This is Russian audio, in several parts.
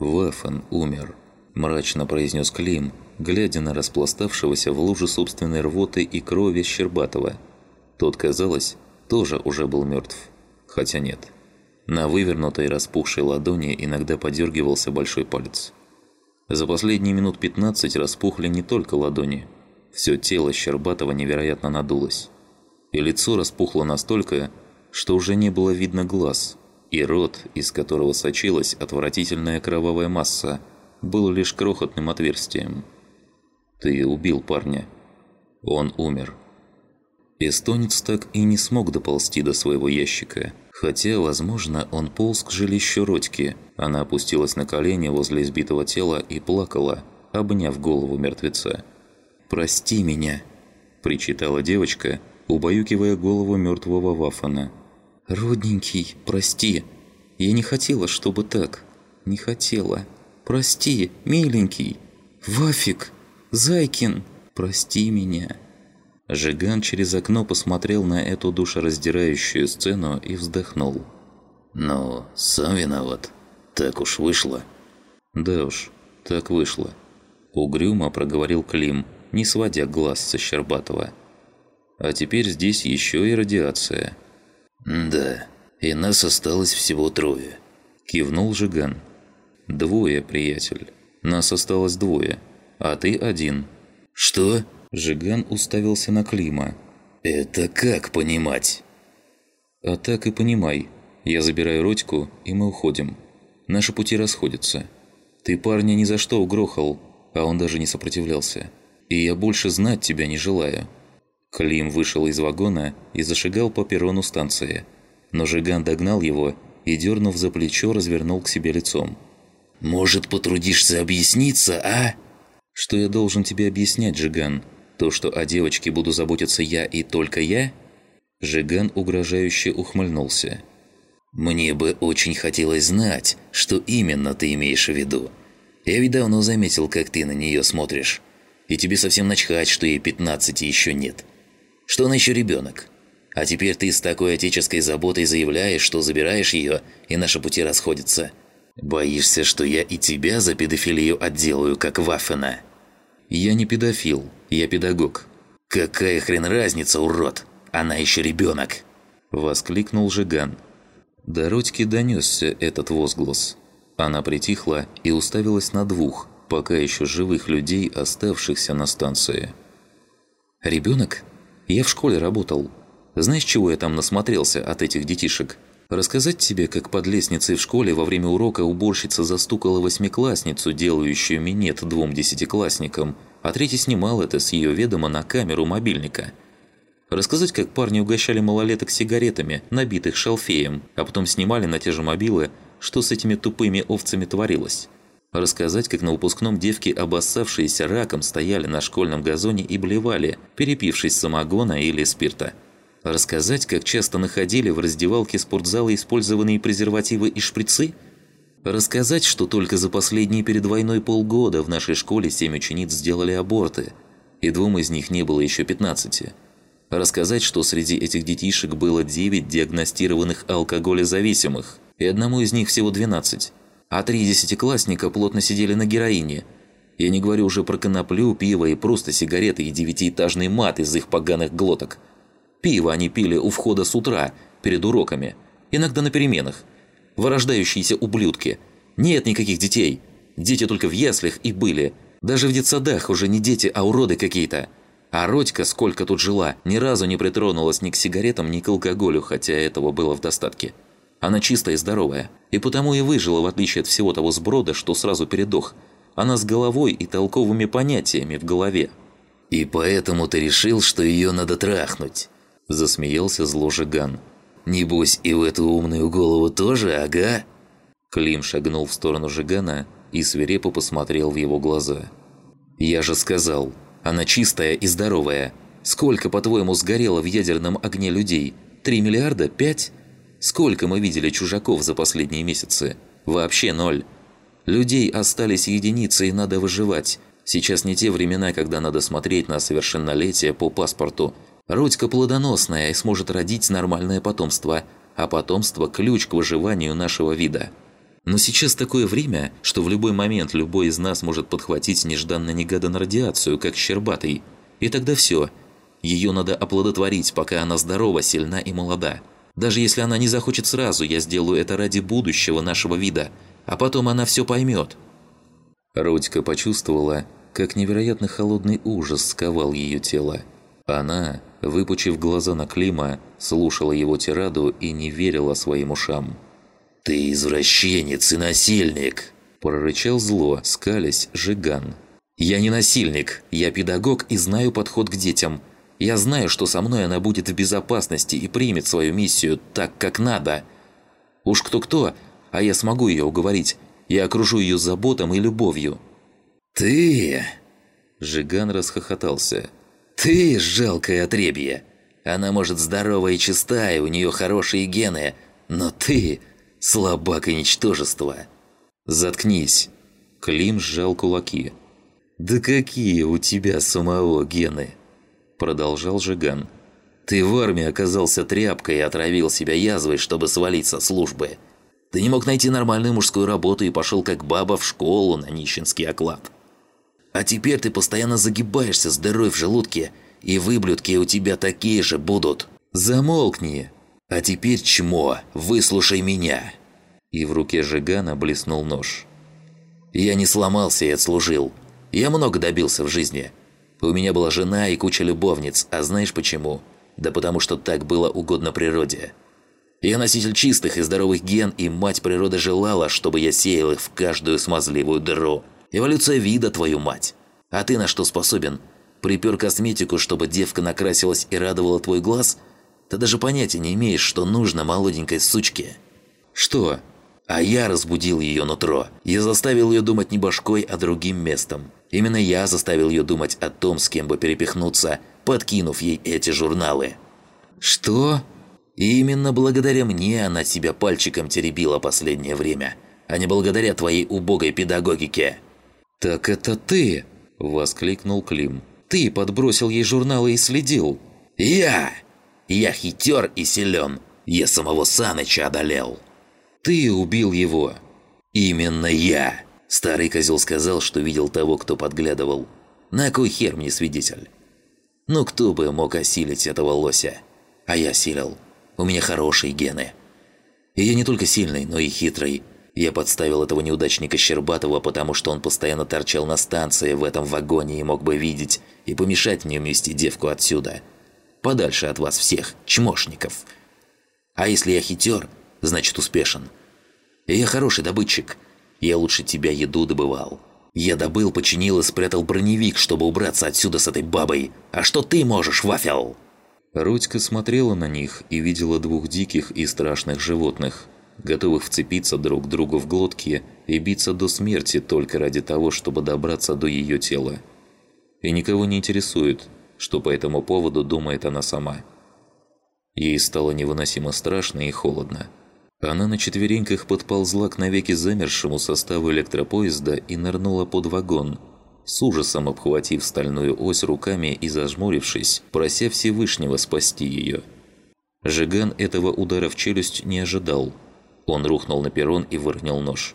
Вафен умер», – мрачно произнес Клим, глядя на распластавшегося в луже собственной рвоты и крови Щербатова. Тот, казалось, тоже уже был мертв. Хотя нет. На вывернутой распухшей ладони иногда подергивался большой палец. За последние минут 15 распухли не только ладони. Все тело Щербатова невероятно надулось. И лицо распухло настолько, что уже не было видно глаз, и рот, из которого сочилась отвратительная кровавая масса, был лишь крохотным отверстием. «Ты убил парня. Он умер». Эстонец так и не смог доползти до своего ящика, хотя, возможно, он полз к жилищу Родьки. Она опустилась на колени возле избитого тела и плакала, обняв голову мертвеца. «Прости меня», – причитала девочка, убаюкивая голову мертвого Вафана. «Родненький, прости. Я не хотела, чтобы так. Не хотела. Прости, миленький. Вафик, Зайкин, прости меня». Жиган через окно посмотрел на эту душераздирающую сцену и вздохнул. «Ну, сам виноват. Так уж вышло». «Да уж, так вышло». Угрюмо проговорил Клим, не сводя глаз со Щербатова. «А теперь здесь еще и радиация». «Да, и нас осталось всего трое», – кивнул Жиган. «Двое, приятель. Нас осталось двое, а ты один». «Что?» – Жиган уставился на Клима. «Это как понимать?» «А так и понимай. Я забираю Родьку, и мы уходим. Наши пути расходятся. Ты парня ни за что угрохал, а он даже не сопротивлялся. И я больше знать тебя не желаю. Клим вышел из вагона и зашагал по перрону станции. Но Жиган догнал его и, дернув за плечо, развернул к себе лицом. «Может, потрудишься объясниться, а?» «Что я должен тебе объяснять, Жиган? То, что о девочке буду заботиться я и только я?» Жиган угрожающе ухмыльнулся. «Мне бы очень хотелось знать, что именно ты имеешь в виду. Я ведь давно заметил, как ты на нее смотришь. И тебе совсем начхать, что ей 15 еще нет что она еще ребенок. А теперь ты с такой отеческой заботой заявляешь, что забираешь ее, и наши пути расходятся. Боишься, что я и тебя за педофилию отделаю, как Ваффена?» «Я не педофил, я педагог». «Какая хрен разница, урод? Она еще ребенок!» Воскликнул Жиган. До Родьки донесся этот возглас. Она притихла и уставилась на двух, пока еще живых людей, оставшихся на станции. «Ребенок?» Я в школе работал. Знаешь, чего я там насмотрелся от этих детишек? Рассказать тебе, как под лестницей в школе во время урока уборщица застукала восьмиклассницу, делающую минет двум десятиклассникам, а третий снимал это с ее ведома на камеру мобильника. Рассказать, как парни угощали малолеток сигаретами, набитых шалфеем, а потом снимали на те же мобилы, что с этими тупыми овцами творилось. Рассказать, как на выпускном девки, обоссавшиеся раком, стояли на школьном газоне и блевали, перепившись самогона или спирта. Рассказать, как часто находили в раздевалке спортзала использованные презервативы и шприцы? Рассказать, что только за последние перед войной полгода в нашей школе семь учениц сделали аборты, и двум из них не было еще 15. Рассказать, что среди этих детишек было 9 диагностированных алкоголезависимых, и одному из них всего 12 а три десятиклассника плотно сидели на героине. Я не говорю уже про коноплю, пиво и просто сигареты и девятиэтажный мат из их поганых глоток. Пиво они пили у входа с утра, перед уроками, иногда на переменах. Вырождающиеся ублюдки. Нет никаких детей. Дети только в яслях и были. Даже в детсадах уже не дети, а уроды какие-то. А Родька, сколько тут жила, ни разу не притронулась ни к сигаретам, ни к алкоголю, хотя этого было в достатке. Она чистая и здоровая, и потому и выжила, в отличие от всего того сброда, что сразу передох. Она с головой и толковыми понятиями в голове. «И поэтому ты решил, что ее надо трахнуть?» Засмеялся зло Жиган. «Небось, и в эту умную голову тоже, ага?» Клим шагнул в сторону Жигана и свирепо посмотрел в его глаза. «Я же сказал, она чистая и здоровая. Сколько, по-твоему, сгорело в ядерном огне людей? Три миллиарда? Пять? Сколько мы видели чужаков за последние месяцы? Вообще ноль. Людей остались единицы и надо выживать. Сейчас не те времена, когда надо смотреть на совершеннолетие по паспорту. Родька плодоносная и сможет родить нормальное потомство, а потомство – ключ к выживанию нашего вида. Но сейчас такое время, что в любой момент любой из нас может подхватить нежданно-негаданно радиацию, как Щербатый. И тогда все. Ее надо оплодотворить, пока она здорова, сильна и молода. Даже если она не захочет сразу, я сделаю это ради будущего нашего вида. А потом она все поймет. Родька почувствовала, как невероятно холодный ужас сковал ее тело. Она, выпучив глаза на Клима, слушала его тираду и не верила своим ушам. «Ты извращенец и насильник!» – прорычал зло, скалясь Жиган. «Я не насильник, я педагог и знаю подход к детям. Я знаю, что со мной она будет в безопасности и примет свою миссию так, как надо. Уж кто-кто, а я смогу ее уговорить. Я окружу ее заботом и любовью». «Ты...» Жиган расхохотался. «Ты жалкое отребье! Она может здорова и чистая, у нее хорошие гены, но ты слабак и ничтожество!» «Заткнись!» Клим сжал кулаки. «Да какие у тебя самого гены?» Продолжал Жиган. «Ты в армии оказался тряпкой и отравил себя язвой, чтобы свалить со службы. Ты не мог найти нормальную мужскую работу и пошел как баба в школу на нищенский оклад. А теперь ты постоянно загибаешься с дырой в желудке, и выблюдки у тебя такие же будут. Замолкни! А теперь, чмо, выслушай меня!» И в руке Жигана блеснул нож. «Я не сломался и отслужил. Я много добился в жизни. У меня была жена и куча любовниц, а знаешь почему? Да потому что так было угодно природе. Я носитель чистых и здоровых ген, и мать природа желала, чтобы я сеял их в каждую смазливую дыру. Эволюция вида, твою мать. А ты на что способен? Припер косметику, чтобы девка накрасилась и радовала твой глаз? Ты даже понятия не имеешь, что нужно молоденькой сучке. Что? А я разбудил ее нутро. Я заставил ее думать не башкой, а другим местом. Именно я заставил ее думать о том, с кем бы перепихнуться, подкинув ей эти журналы. Что? И именно благодаря мне она себя пальчиком теребила последнее время, а не благодаря твоей убогой педагогике. «Так это ты!» – воскликнул Клим. «Ты подбросил ей журналы и следил!» «Я! Я хитер и силен! Я самого Саныча одолел!» «Ты убил его!» «Именно я!» Старый козел сказал, что видел того, кто подглядывал. «На кой хер мне свидетель?» «Ну кто бы мог осилить этого лося?» «А я силил. У меня хорошие гены. И я не только сильный, но и хитрый, я подставил этого неудачника Щербатова, потому что он постоянно торчал на станции в этом вагоне и мог бы видеть и помешать мне вмести девку отсюда. Подальше от вас всех, чмошников. А если я хитер, значит успешен. И я хороший добытчик. Я лучше тебя еду добывал. Я добыл, починил и спрятал броневик, чтобы убраться отсюда с этой бабой. А что ты можешь, Вафел?» Рудька смотрела на них и видела двух диких и страшных животных – готовых вцепиться друг другу в глотки и биться до смерти только ради того, чтобы добраться до ее тела. И никого не интересует, что по этому поводу думает она сама. Ей стало невыносимо страшно и холодно. Она на четвереньках подползла к навеки замершему составу электропоезда и нырнула под вагон, с ужасом обхватив стальную ось руками и зажмурившись, прося Всевышнего спасти ее. Жиган этого удара в челюсть не ожидал – он рухнул на перрон и выронил нож.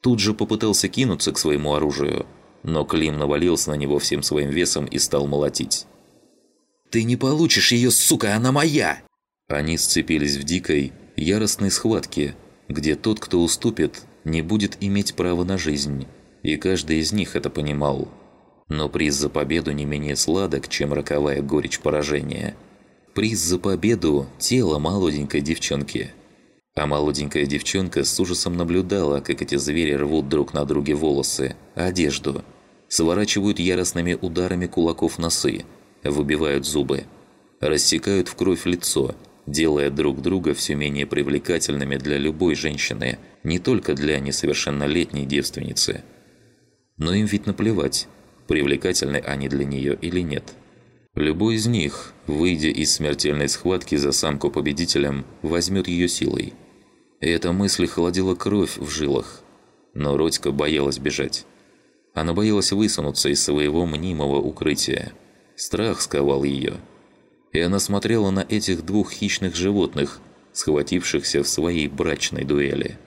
Тут же попытался кинуться к своему оружию, но Клим навалился на него всем своим весом и стал молотить. «Ты не получишь ее, сука, она моя!» Они сцепились в дикой, яростной схватке, где тот, кто уступит, не будет иметь права на жизнь. И каждый из них это понимал. Но приз за победу не менее сладок, чем роковая горечь поражения. Приз за победу – тело молоденькой девчонки – а молоденькая девчонка с ужасом наблюдала, как эти звери рвут друг на друге волосы, одежду, сворачивают яростными ударами кулаков носы, выбивают зубы, рассекают в кровь лицо, делая друг друга все менее привлекательными для любой женщины, не только для несовершеннолетней девственницы. Но им ведь наплевать, привлекательны они для нее или нет. Любой из них, выйдя из смертельной схватки за самку победителем, возьмет ее силой – и эта мысль холодила кровь в жилах. Но Родька боялась бежать. Она боялась высунуться из своего мнимого укрытия. Страх сковал ее. И она смотрела на этих двух хищных животных, схватившихся в своей брачной дуэли.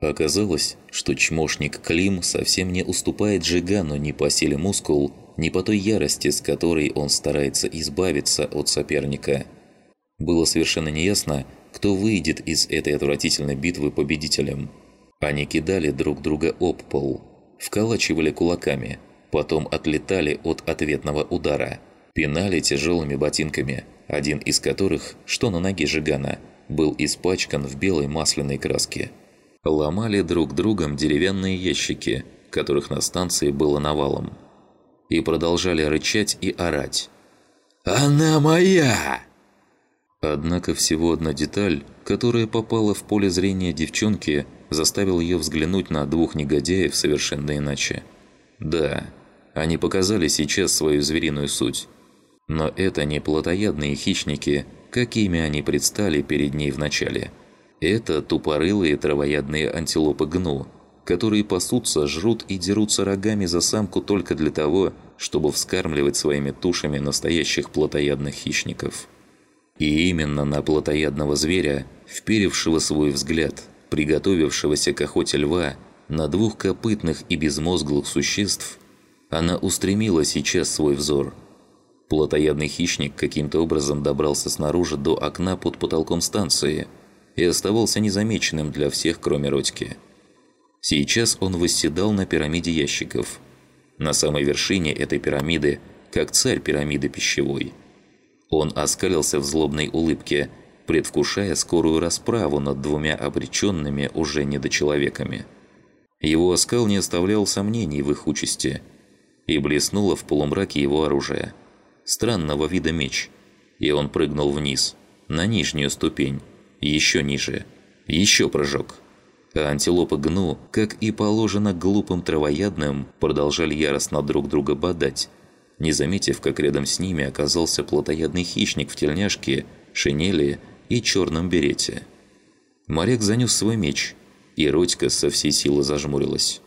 Оказалось, что чмошник Клим совсем не уступает Жигану ни по силе мускул, ни по той ярости, с которой он старается избавиться от соперника. Было совершенно неясно, кто выйдет из этой отвратительной битвы победителем. Они кидали друг друга об пол, вколачивали кулаками, потом отлетали от ответного удара, пинали тяжелыми ботинками, один из которых, что на ноге Жигана, был испачкан в белой масляной краске ломали друг другом деревянные ящики, которых на станции было навалом, и продолжали рычать и орать. «Она моя!» Однако всего одна деталь, которая попала в поле зрения девчонки, заставила ее взглянуть на двух негодяев совершенно иначе. Да, они показали сейчас свою звериную суть. Но это не плотоядные хищники, какими они предстали перед ней вначале – это тупорылые травоядные антилопы гну, которые пасутся, жрут и дерутся рогами за самку только для того, чтобы вскармливать своими тушами настоящих плотоядных хищников. И именно на плотоядного зверя, вперевшего свой взгляд, приготовившегося к охоте льва, на двух копытных и безмозглых существ, она устремила сейчас свой взор. Плотоядный хищник каким-то образом добрался снаружи до окна под потолком станции – и оставался незамеченным для всех, кроме Родьки. Сейчас он восседал на пирамиде ящиков. На самой вершине этой пирамиды, как царь пирамиды пищевой. Он оскалился в злобной улыбке, предвкушая скорую расправу над двумя обреченными уже недочеловеками. Его оскал не оставлял сомнений в их участи. И блеснуло в полумраке его оружие. Странного вида меч. И он прыгнул вниз, на нижнюю ступень, еще ниже. Еще прыжок. А антилопы гну, как и положено глупым травоядным, продолжали яростно друг друга бодать, не заметив, как рядом с ними оказался плотоядный хищник в тельняшке, шинели и черном берете. Моряк занес свой меч, и Родька со всей силы зажмурилась.